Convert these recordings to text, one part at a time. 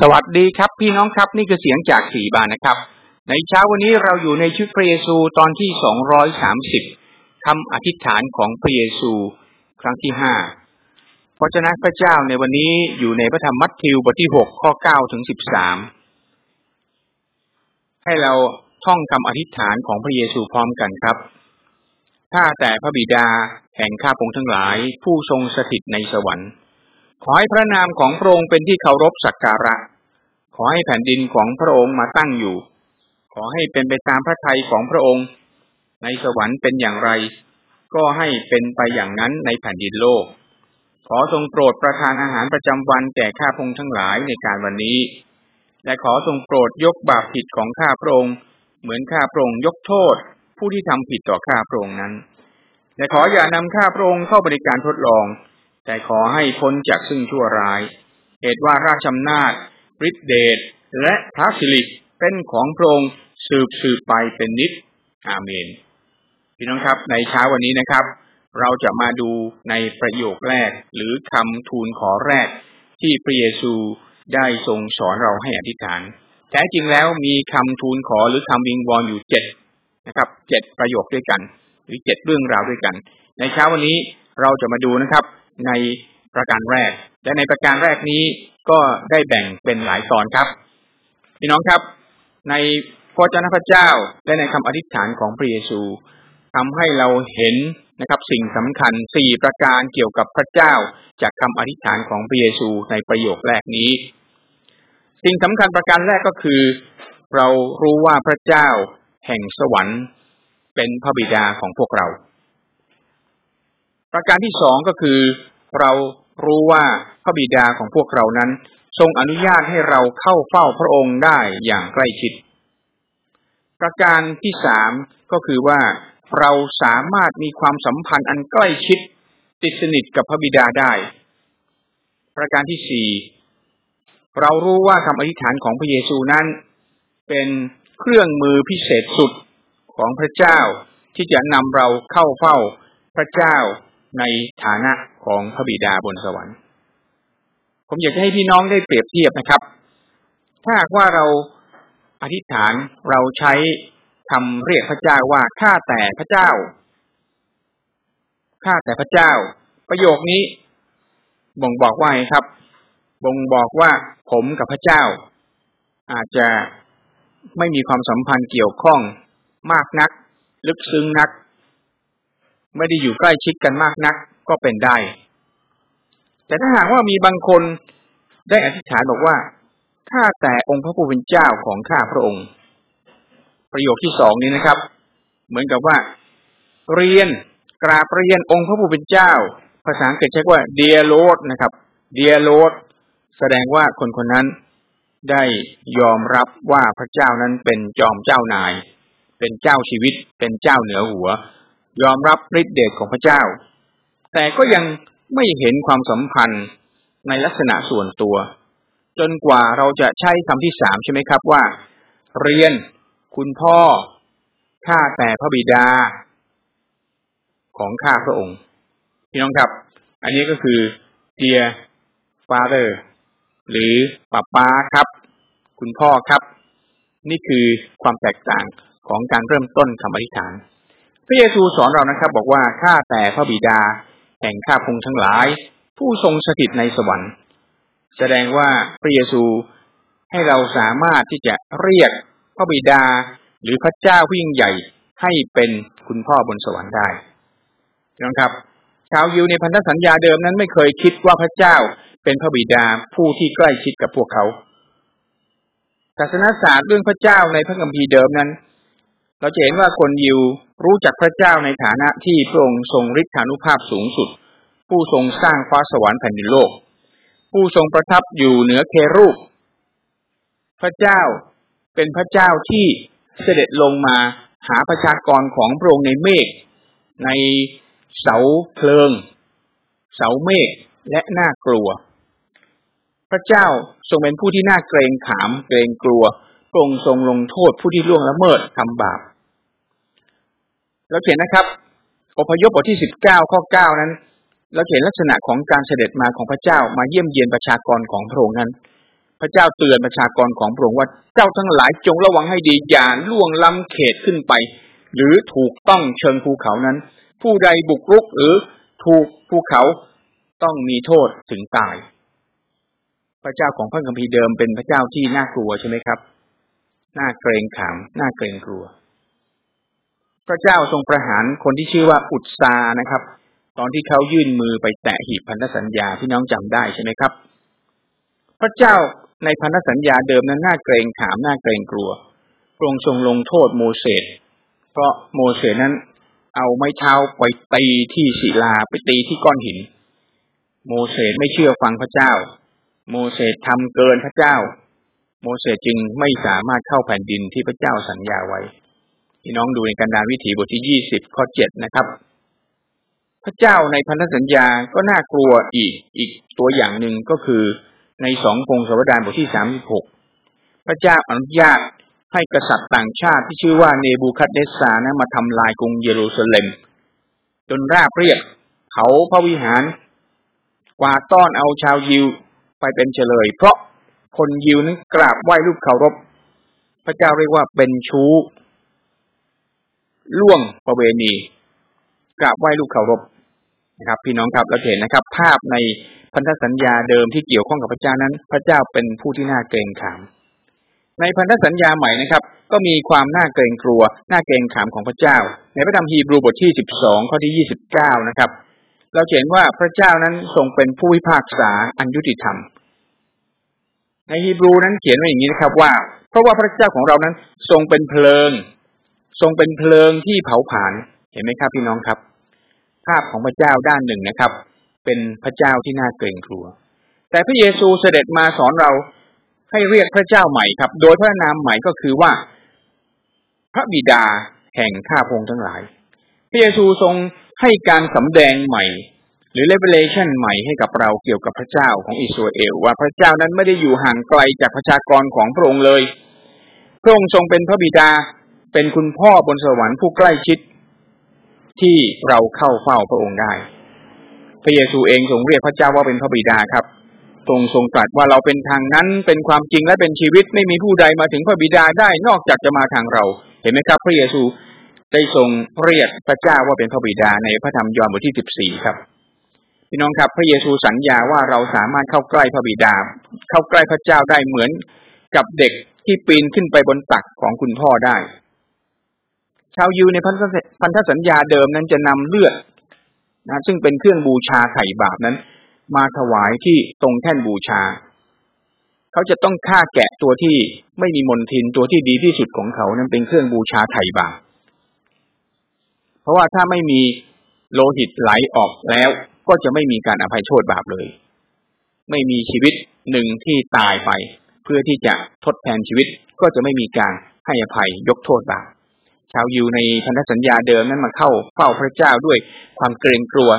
สวัสดีครับ พี่น้องครับนี่คือเสียงจากสีบานนะครับ ในเช้าวันนี้เราอยู่ในชุดพระเยซูตอนที่สองร้อยสามสิบคำอธิษฐานของพระเยซู ครั้งที่ห้าพระเจ้าพระเจ้าในวันนี้อยู่ในพระธรรมมัทธิวบทที่หกข้อเก้าถึงสิบสามให้เราท่องคำอธิษฐานของพระเยซูพร้อมกันครับข้าแต่พระบิดาแห่งข้าพงทั้งหลายผู้ทรงสถิตในสวรรค์ ขอให้พระนามของพระองค์เป็นที่เคารพสักการะ ขอให้แผ่นดินของพระองค์มาตั้งอยู่ ขอให้เป็นไปตามพระทัยของพระองค์ ในสวรรค์เป็นอย่างไร ก็ให้เป็นไปอย่างนั้นในแผ่นดินโลก ขอทรงโปรดประทานอาหารประจำวันแก่ข้าพงทั้งหลายในการวันนี้ และขอทรงโปรดยกบาปผิดของข้าพระองค์ เหมือนข้าพระองค์ยกโทษ ผู้ที่ทำผิดต่อข้าพระองค์นั้น และขออย่านำข้าพระองค์เข้าบริการทดลอง แต่ขอให้พ้นจากซึ่งชั่วร้าย เหตุว่าราชอำนาจฤทธิเดชและพระสิริเป็นของพระองค์สืบสืบไปเป็นนิจอาเมน พี่น้องครับในเช้าวันนี้นะครับ เราจะมาดูในประโยคแรกหรือคำทูลขอแรก ที่พระเยซูได้ทรงสอนเราให้อธิษฐาน แท้จริงแล้วมีคำทูลขอหรือคำวิงวอนอยู่เจ็ดนะครับเจ็ดประโยคด้วยกัน หรือเจ็ดเรื่องราวด้วยกัน ในเช้าวันนี้เราจะมาดูนะครับ ในประการแรก และในประการแรกนี้ก็ได้แบ่งเป็นหลายตอนครับพี่น้องครับ ในพระเจ้าพระเจ้าและในคำอธิษฐานของพระเยซูทำให้เราเห็นนะครับ สิ่งสำคัญสี่ประการเกี่ยวกับพระเจ้า จากคำอธิษฐานของพระเยซูในประโยคแรกนี้ สิ่งสำคัญประการแรกก็คือ เรารู้ว่าพระเจ้าแห่งสวรรค์เป็นพระบิดาของพวกเรา ประการที่สองก็คือเรารู้ว่าพระบิดาของพวกเรานั้น ทรงอนุญาตให้เราเข้าเฝ้าพระองค์ได้อย่างใกล้ชิด ประการที่สามก็คือว่าเราสามารถมีความสัมพันธ์อันใกล้ชิดติดสนิทกับพระบิดาได้ ประการที่สี่เรารู้ว่าคำอธิษฐานของพระเยซูนั้น เป็นเครื่องมือพิเศษสุดของพระเจ้าที่จะนำเราเข้าเฝ้าพระเจ้า ในฐานะของพระบิดาบนสวรรค์ ผมอยากให้พี่น้องได้เปรียบเทียบนะครับ ถ้าว่าเราอธิษฐานเราใช้คำเรียกพระเจ้าว่าข้าแต่พระเจ้าข้าแต่พระเจ้า ประโยคนี้ บ่งบอกว่าไงครับ บ่งบอกว่าผมกับพระเจ้า อาจจะไม่มีความสัมพันธ์เกี่ยวข้องมากนัก ลึกซึ้งนัก ไม่ได้อยู่ใกล้ชิดกันมากนักก็เป็นได้ แต่ถ้าหากว่ามีบางคนได้อธิษฐานบอกว่าข้าแต่องค์พระผู้เป็นเจ้าของข้าพระองค์ ประโยคที่สองนี้นะครับ เหมือนกับว่า เรียนกราบเรียนองค์พระผู้เป็นเจ้า ภาษาอังกฤษใช้ว่า dear Lord นะครับ dear Lord แสดงว่าคนคนนั้นได้ยอมรับว่าพระเจ้านั้นเป็นจอมเจ้านาย เป็นเจ้าชีวิต เป็นเจ้าเหนือหัว ยอมรับฤทธิเดชของพระเจ้า แต่ก็ยังไม่เห็นความสัมพันธ์ในลักษณะส่วนตัว จนกว่าเราจะใช้คำที่สามใช่ไหมครับว่า เรียน คุณพ่อ ข้าแต่พระบิดา ของข้าพระองค์พี่น้องครับ อันนี้ก็คือ dear father หรือป้าป้าครับ คุณพ่อครับ นี่คือความแตกต่างของการเริ่มต้นคำอธิษฐาน พระเยซูสอนเรานะครับ บอกว่าข้าแต่พระบิดา แห่งข้าพงทั้งหลาย ผู้ทรงสถิตในสวรรค์ แสดงว่าพระเยซูให้เราสามารถที่จะเรียกพระบิดาหรือพระเจ้าผู้ยิ่งใหญ่ให้เป็นคุณพ่อบนสวรรค์ได้นะครับ ชาวยิวในพันธสัญญาเดิมนั้นไม่เคยคิดว่าพระเจ้าเป็นพระบิดาผู้ที่ใกล้ชิดกับพวกเขาศาสนาศาสตร์เรื่องพระเจ้าในพระคัมภีร์เดิมนั้น เราจะเห็นว่าคนยิวรู้จักพระเจ้าในฐานะที่พระองค์ทรงฤทธานุภาพสูงสุด ผู้ทรงสร้างฟ้าสวรรค์แผ่นดินโลก ผู้ทรงประทับอยู่เหนือเครูป พระเจ้าเป็นพระเจ้าที่เสด็จลงมาหาประชากรของพระองค์ในเมฆในเสาเพลิง เสาเมฆและน่ากลัว พระเจ้าทรงเป็นผู้ที่น่าเกรงขามเกรงกลัวพระองค์ทรงลงโทษผู้ที่ล่วงละเมิดทำบาป เราเห็นนะครับอพยพบทที่สิบเก้าข้อเก้านั้น เราเห็นลักษณะของการเสด็จมาของพระเจ้ามาเยี่ยมเยียนประชากรของพระองค์นั้น พระเจ้าเตือนประชากรของพระองค์ว่าเจ้าทั้งหลายจงระวังให้ดีอย่าล่วงล้ำเขตขึ้นไป หรือถูกต้องเชิงภูเขานั้น ผู้ใดบุกรุกหรือถูกภูเขาต้องมีโทษถึงตาย พระเจ้าของพระคัมภีร์เดิมเป็นพระเจ้าที่น่ากลัวใช่ไหมครับ น่าเกรงขาม น่าเกรงกลัว พระเจ้าทรงประหารคนที่ชื่อว่าอุตสานะครับ ตอนที่เขายื่นมือไปแตะหีบพันธสัญญาพี่น้องจำได้ใช่ไหมครับ พระเจ้าในพันธสัญญาเดิมนั้นน่าเกรงขามน่าเกรงกลัวพระองค์ทรงลงโทษโมเสสเพราะโมเสสนั้นเอาไม้เท้าไปตีที่ศิลาไปตีที่ก้อนหิน โมเสสไม่เชื่อฟังพระเจ้า โมเสสทำเกินพระเจ้า โมเสสจึงไม่สามารถเข้าแผ่นดินที่พระเจ้าสัญญาไว้ พี่น้องดูในกันดารวิถีบทที่ยี่สิบข้อเจ็ดนะครับ พระเจ้าในพันธสัญญาก็น่ากลัวอีกอีกตัวอย่างหนึ่งก็คือในสองพงศาวดารบทที่สามสิบหกพระเจ้าอนุญาตให้กษัตริย์ต่างชาติที่ชื่อว่าเนบูคัดเนสซานะมาทำลายกรุงเยรูซาเล็ม จนราบเรียบเขาพระวิหาร กวาต้อนเอาชาวยิวไปเป็นเฉลย เพราะคนยิวนั้นกราบไหว้รูปเคารพ พระเจ้าเรียกว่าเป็นชู้ ล่วงประเวณีกราบไหว้รูปเคารพนะครับ พี่น้องครับเราเห็นนะครับ ภาพในพันธสัญญาเดิมที่เกี่ยวข้องกับพระเจ้านั้น พระเจ้าเป็นผู้ที่น่าเกรงขาม ในพันธสัญญาใหม่นะครับ ก็มีความน่าเกรงกลัว น่าเกรงขามของพระเจ้า ในพระธรรมฮีบรูบทที่สิบสองข้อที่ยี่สิบเก้านะครับ เราเห็นว่าพระเจ้านั้นทรงเป็นผู้พิพากษาอันยุติธรรม ในฮีบรูนั้นเขียนไว้อย่างนี้นะครับว่า เพราะว่าพระเจ้าของเรานั้นทรงเป็นเพลิง ทรงเป็นเพลิงที่เผาผลาญเห็นไหมครับพี่น้องครับ ภาพของพระเจ้าด้านหนึ่งนะครับ เป็นพระเจ้าที่น่าเกรงกลัว แต่พระเยซูเสด็จมาสอนเราให้เรียกพระเจ้าใหม่ครับ โดยพระนามใหม่ก็คือว่า พระบิดาแห่งข้าพงทั้งหลาย พระเยซูทรงให้การสำแดงใหม่ หรือ revelation ใหม่ให้กับเราเกี่ยวกับพระเจ้าของอิสราเอลว่าพระเจ้านั้นไม่ได้อยู่ห่างไกลจากประชากรของพระองค์เลย พระองค์ทรงเป็นพระบิดา เป็นคุณพ่อบนสวรรค์ผู้ใกล้ชิด ที่เราเข้าเฝ้าพระองค์ได้ พระเยซูเองทรงเรียกพระเจ้าว่าเป็นพระบิดาครับทรงทรงตรัสว่าเราเป็นทางนั้นเป็นความจริงและเป็นชีวิตไม่มีผู้ใดมาถึงพระบิดาได้นอกจากจะมาทางเรา เห็นไหมครับ พระเยซูได้ทรงเรียกพระเจ้าว่าเป็นพระบิดาในพระธรรมยอห์นบทที่สิบสี่ครับพี่น้องครับ พระเยซูสัญญาว่าเราสามารถเข้าใกล้พระบิดา เข้าใกล้พระเจ้าได้เหมือนกับเด็กที่ปีนขึ้นไปบนตักของคุณพ่อได้ ชาวยูในพันธสัญญาเดิมนั้นจะนำเลือดนะซึ่งเป็นเครื่องบูชาไถ่บาปนั้น มาถวายที่ตรงแท่นบูชา เขาจะต้องฆ่าแกะตัวที่ไม่มีมนทินตัวที่ดีที่สุดของเขานั้นเป็นเครื่องบูชาไถ่บาปเพราะว่าถ้าไม่มีโลหิตไหลออกแล้วก็จะไม่มีการอภัยโทษบาปเลย ไม่มีชีวิตหนึ่งที่ตายไป เพื่อที่จะทดแทนชีวิตก็จะไม่มีการให้อภัยยกโทษบาป ชาวยิวในพันธสัญญาเดิมนั้นมาเข้าเฝ้าพระเจ้าด้วยความเกรงกลัว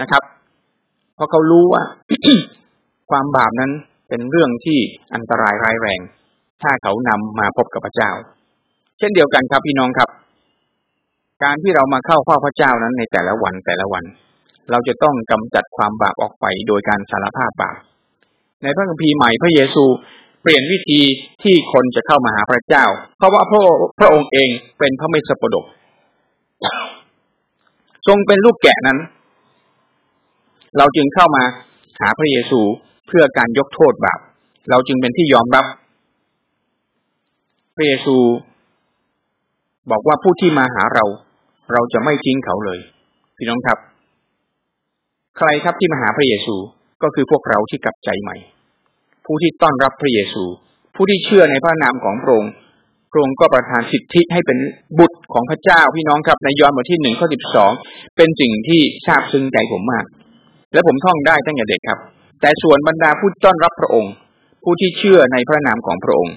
นะครับ เพราะเขารู้ว่า ความบาปนั้นเป็นเรื่องที่อันตรายร้ายแรง ถ้าเขานำมาพบกับพระเจ้า เช่นเดียวกันครับพี่น้องครับ การที่เรามาเข้าเฝ้าพระเจ้านั้นในแต่ละวันแต่ละวัน เราจะต้องกำจัดความบาปออกไปโดยการสารภาพบาปในพระคัมภีร์ใหม่พระเยซู ปลี่ยนวิธีที่คนจะเข้ามาหาพระเจ้า เพราะว่าพระพระองค์เองเป็นพระเมสสปดกทรงเป็นลูกแกะนั้น เราจึงเข้ามาหาพระเยซูเพื่อการยกโทษบาปเราจึงเป็นที่ยอมรับ พระเยซู บอกว่าผู้ที่มาหาเรา เราจะไม่ทิ้งเขาเลยพี่น้องครับ ใครครับที่มาหาพระเยซูก็คือพวกเราที่กลับใจใหม่ ผู้ที่ต้อนรับพระเยซู ผู้ที่เชื่อในพระนามของพระองค์พระองค์ก็ประทานสิทธิให้เป็นบุตรของพระเจ้าพี่น้องครับในยอห์นบทที่หนึ่งข้อสิบสองเป็นสิ่งที่ซาบซึ้งใจผมมาก และผมท่องได้ตั้งแต่เด็กครับ แต่ส่วนบรรดาผู้ต้อนรับพระองค์ ผู้ที่เชื่อในพระนามของพระองค์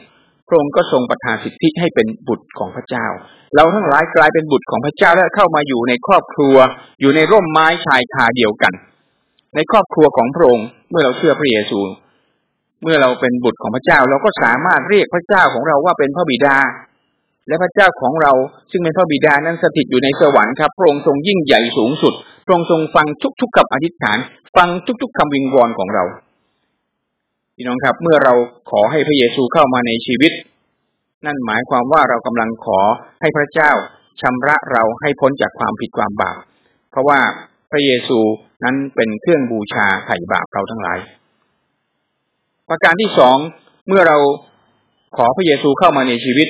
พระองค์ก็ทรงประทานสิทธิให้เป็นบุตรของพระเจ้า เราทั้งหลายกลายเป็นบุตรของพระเจ้าและเข้ามาอยู่ในครอบครัว อยู่ในร่มไม้ชายคาเดียวกัน ในครอบครัวของพระองค์เมื่อเราเชื่อพระเยซู เมื่อเราเป็นบุตรของพระเจ้า เราก็สามารถเรียกพระเจ้าของเราว่าเป็นพระบิดา และพระเจ้าของเราซึ่งเป็นพระบิดานั้นสถิตอยู่ในสวรรค์ครับพระองค์ทรงยิ่งใหญ่สูงสุดพระองค์ทรงฟังทุกๆคำอธิษฐาน ฟังทุกๆคำวิงวอนของเราพี่น้องครับ เมื่อเราขอให้พระเยซูเข้ามาในชีวิต นั่นหมายความว่าเรากำลังขอให้พระเจ้าชำระเราให้พ้นจากความผิดความบาปเพราะว่าพระเยซูนั้นเป็นเครื่องบูชาไถ่บาปเราทั้งหลาย ประการที่สองเมื่อเราขอพระเยซูเข้ามาในชีวิต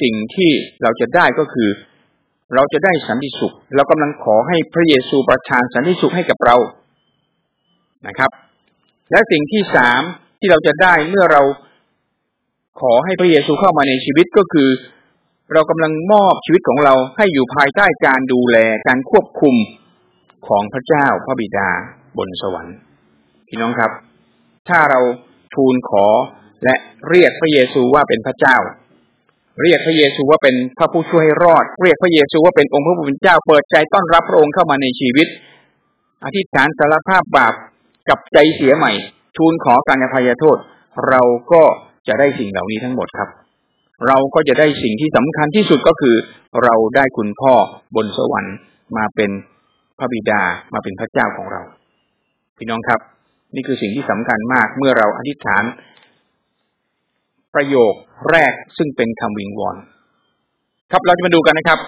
สิ่งที่เราจะได้ก็คือ เราจะได้สันติสุข เรากำลังขอให้พระเยซูประทานสันติสุขให้กับเรานะครับ และสิ่งที่สามที่เราจะได้เมื่อเราขอให้พระเยซูเข้ามาในชีวิตก็คือ เรากำลังมอบชีวิตของเราให้อยู่ภายใต้การดูแลการควบคุมของพระเจ้าพระบิดาบนสวรรค์พี่น้องครับ ถ้าเรา ทูลขอ และเรียกพระเยซูว่าเป็นพระเจ้า เรียกพระเยซูว่าเป็นพระผู้ช่วยให้รอด เรียกพระเยซูว่าเป็นองค์พระผู้เป็นเจ้าเปิดใจต้อนรับพระองค์เข้ามาในชีวิต อธิษฐานสารภาพบาปกับใจเสียใหม่ ทูลขอการอภัยโทษ เราก็จะได้สิ่งเหล่านี้ทั้งหมดครับ เราก็จะได้สิ่งที่สำคัญที่สุดก็คือ เราได้คุณพ่อบนสวรรค์มาเป็นพระบิดามาเป็นพระเจ้าของเรา พี่น้องครับ นี่คือสิ่งที่สำคัญมากเมื่อเราอธิษฐาน ประโยคแรกซึ่งเป็นคำวิงวอนครับเราจะมาดูกันนะครับ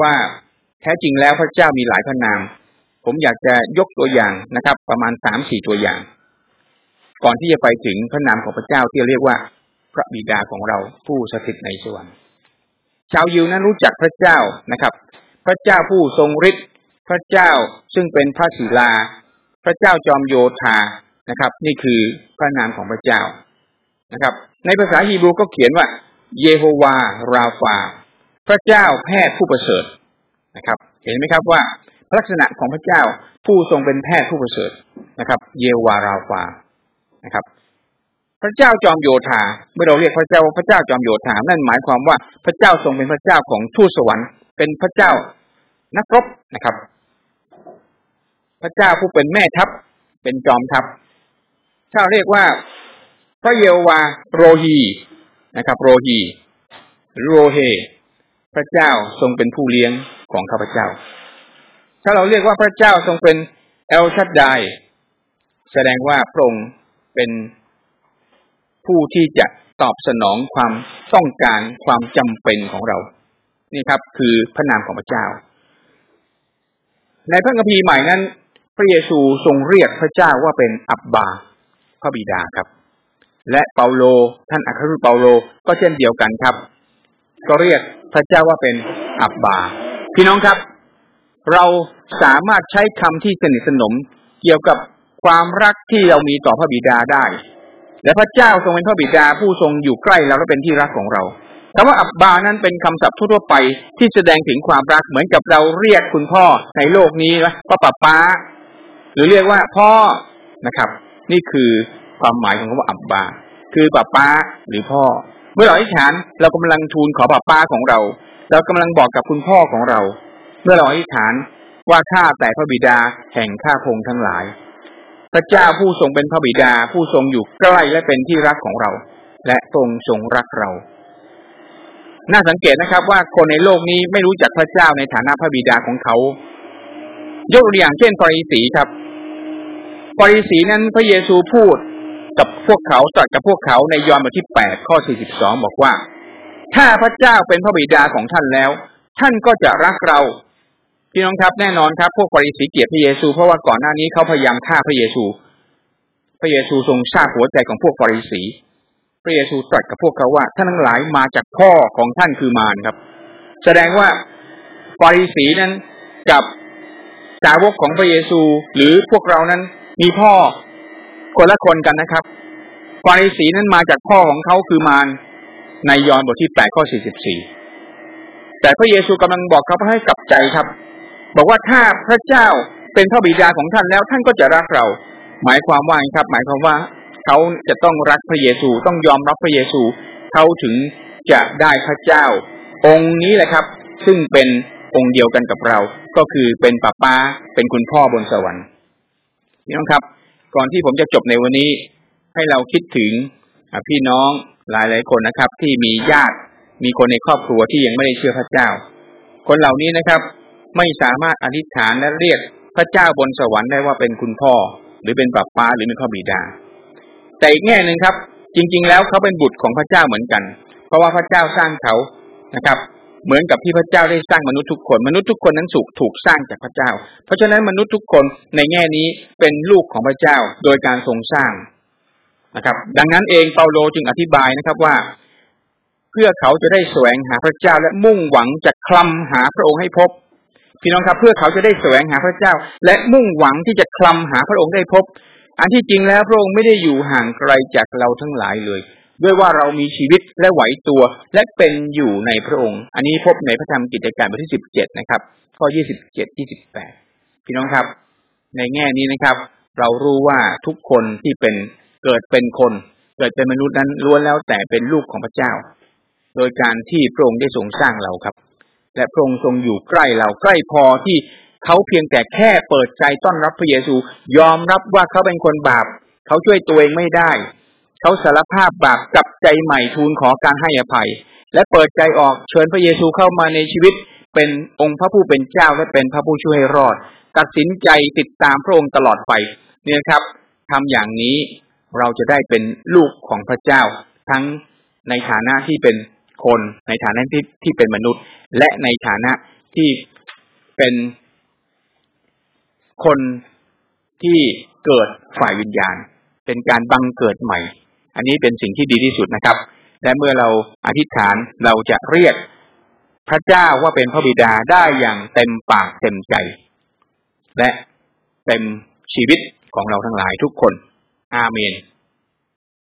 ว่าแท้จริงแล้วพระเจ้ามีหลายพระนาม ผมอยากจะยกตัวอย่างนะครับ ประมาณสามสี่ตัวอย่าง ก่อนที่จะไปถึงพระนามของพระเจ้าที่เรียกว่า พระบิดาของเราผู้สถิตในสวรรค์ชาวยิวนั้นรู้จักพระเจ้านะครับ พระเจ้าผู้ทรงฤทธิ์พระเจ้าซึ่งเป็นพระศิลา พระเจ้าจอมโยธานะครับ นี่คือพระนามของพระเจ้านะครับ ในภาษาฮีบรูก็เขียนว่า เยโฮวาราฟา พระเจ้าแพทย์ผู้ประเสริฐนะครับ เห็นไหมครับว่าลักษณะของพระเจ้าผู้ทรงเป็นแพทย์ผู้ประเสริฐนะครับ เยโฮวาราฟานะครับ พระเจ้าจอมโยธาเมื่อเราเรียกพระเจ้าว่าพระเจ้าจอมโยธานั่นหมายความว่าพระเจ้าทรงเป็นพระเจ้าของทูตสวรรค์เป็นพระเจ้านักรบนะครับ พระเจ้าผู้เป็นแม่ทัพเป็นจอมทัพถ้าเรียกว่าพระเยโวาโรฮีนะครับ โรฮีโรเฮพระเจ้าทรงเป็นผู้เลี้ยงของข้าพเจ้า ถ้าเราเรียกว่าพระเจ้าทรงเป็นเอลชัดไดแสดงว่าพระองค์เป็นผู้ที่จะตอบสนองความต้องการความจำเป็นของเรา นี่ครับ คือพระนามของพระเจ้า ในพระคัมภีร์ใหม่นั้น พระเยซูทรงเรียกพระเจ้าว่าเป็นอับบา พระบิดาครับ และเปาโลท่านอัครทูตเปาโลก็เช่นเดียวกันครับ ก็เรียกพระเจ้าว่าเป็นอับบา พี่น้องครับ เราสามารถใช้คำที่สนิทสนมเกี่ยวกับความรักที่เรามีต่อพระบิดาได้ และพระเจ้าทรงเป็นพระบิดาผู้ทรงอยู่ใกล้เราและเป็นที่รักของเราคำว่าอับบานั้นเป็นคำศัพท์ทั่วไปที่แสดงถึงความรักเหมือนกับเราเรียกคุณพ่อในโลกนี้นะพ่อป้าป้า หรือเรียกว่าพ่อนะครับ นี่คือความหมายของคำว่าอับบา คือป้าป้าหรือพ่อ เมื่อเราอธิษฐานเรากำลังทูลขอป้าป้าของเรา เรากำลังบอกกับคุณพ่อของเรา เมื่อเราอธิษฐานว่าข้าแต่พระบิดาแห่งข้าพงทั้งหลาย พระเจ้าผู้ทรงเป็นพระบิดาผู้ทรงอยู่ใกล้และเป็นที่รักของเรา และทรงทรงรักเรา น่าสังเกตนะครับว่าคนในโลกนี้ไม่รู้จักพระเจ้าในฐานะพระบิดาของเขา ยกตัวอย่างเช่นปริสีครับ ปริสีนั้นพระเยซูพูดกับพวกเขาตรัสกับพวกเขาในยอห์นบทที่แปดข้อสี่สิบสองบอกว่า ถ้าพระเจ้าเป็นพระบิดาของท่านแล้ว ท่านก็จะรักเราพี่น้องครับแน่นอนครับ พวกปริสีเกลียรติพระเยซู เพราะว่าก่อนหน้านี้เขาพยายามฆ่าพระเยซู พระเยซูทรงทราบหัวใจของพวกปริสี พระเยซูตรัสกับพวกเขาว่าท่านทั้งหลายมาจากพ่อของท่านคือมารครับ แสดงว่าปริสีนั้นกับสาวกของพระเยซู หรือพวกเรานั้น มีพ่อคนละคนกันนะครับฟาริสีนั้นมาจากพ่อของเขาคือมารในยอห์นบทที่แปดข้อสี่สิบสี่แต่พระเยซูกำลังบอกเขาให้กลับใจครับ บอกว่าถ้าพระเจ้าเป็นพระบิดาของท่านแล้วท่านก็จะรักเรา หมายความว่าครับ หมายความว่าเขาจะต้องรักพระเยซูต้องยอมรับพระเยซูเขาถึงจะได้พระเจ้า องค์นี้แหละครับ ซึ่งเป็นองค์เดียวกันกับเรา ก็คือเป็นป้าป้าเป็นคุณพ่อบนสวรรค์ พี่น้องครับ ก่อนที่ผมจะจบในวันนี้ ให้เราคิดถึงพี่น้องหลายหลายคนนะครับ ที่มีญาติมีคนในครอบครัวที่ยังไม่ได้เชื่อพระเจ้า คนเหล่านี้นะครับ ไม่สามารถอธิษฐานและเรียกพระเจ้าบนสวรรค์ได้ว่าเป็นคุณพ่อ หรือเป็นปับป้าหรือเป็นพ่อบิดา แต่อีกแง่หนึ่งครับ จริง ๆ แล้วเขาเป็นบุตรของพระเจ้าเหมือนกัน เพราะว่าพระเจ้าสร้างเขานะครับ เหมือนกับที่พระเจ้าได้สร้างมนุษย์ทุกคน มนุษย์ทุกคนนั้นถูกถูกสร้างจากพระเจ้า เพราะฉะนั้นมนุษย์ทุกคนในแง่นี้เป็นลูกของพระเจ้าโดยการทรงสร้างนะครับ ดังนั้นเองเปาโลจึงอธิบายนะครับว่า เพื่อเขาจะได้แสวงหาพระเจ้าและมุ่งหวังจะคลำหาพระองค์ให้พบพี่น้องครับเพื่อเขาจะได้แสวงหาพระเจ้า และมุ่งหวังที่จะคลำหาพระองค์ได้พบ อันที่จริงแล้วพระองค์ไม่ได้อยู่ห่างไกลจากเราทั้งหลายเลย ด้วยว่าเรามีชีวิตและไหวตัวและเป็นอยู่ในพระองค์ อันนี้พบในพระธรรมกิจการบทที่สิบเจ็ดนะครับ ข้อยี่สิบเจ็ดยี่สิบแปดพี่น้องครับ ในแง่นี้นะครับ เรารู้ว่าทุกคนที่เป็นเกิดเป็นคน เกิดเป็นมนุษย์นั้นล้วนแล้วแต่เป็นลูกของพระเจ้า โดยการที่พระองค์ได้ทรงสร้างเราครับ และพระองค์ทรงอยู่ใกล้เราใกล้พอที่เขาเพียงแต่แค่เปิดใจต้อนรับพระเยซู ยอมรับว่าเขาเป็นคนบาป เขาช่วยตัวเองไม่ได้ เขาสารภาพบาปกลับใจใหม่ทูลขอการให้อภัย และเปิดใจออกเชิญพระเยซูเข้ามาในชีวิต เป็นองค์พระผู้เป็นเจ้าและเป็นพระผู้ช่วยให้รอด ตัดสินใจติดตามพระองค์ตลอดไปเนี่ยครับทำอย่างนี้เราจะได้เป็นลูกของพระเจ้า ทั้งในฐานะที่เป็นคนในฐานะที่ที่เป็นมนุษย์ และในฐานะที่เป็นคนที่เกิดฝ่ายวิญญาณ เป็นการบังเกิดใหม่ อันนี้เป็นสิ่งที่ดีที่สุดนะครับ และเมื่อเราอธิษฐานเราจะเรียกพระเจ้าว่าเป็นพระบิดาได้อย่างเต็มปากเต็มใจ และเต็มชีวิตของเราทั้งหลายทุกคน อาเมน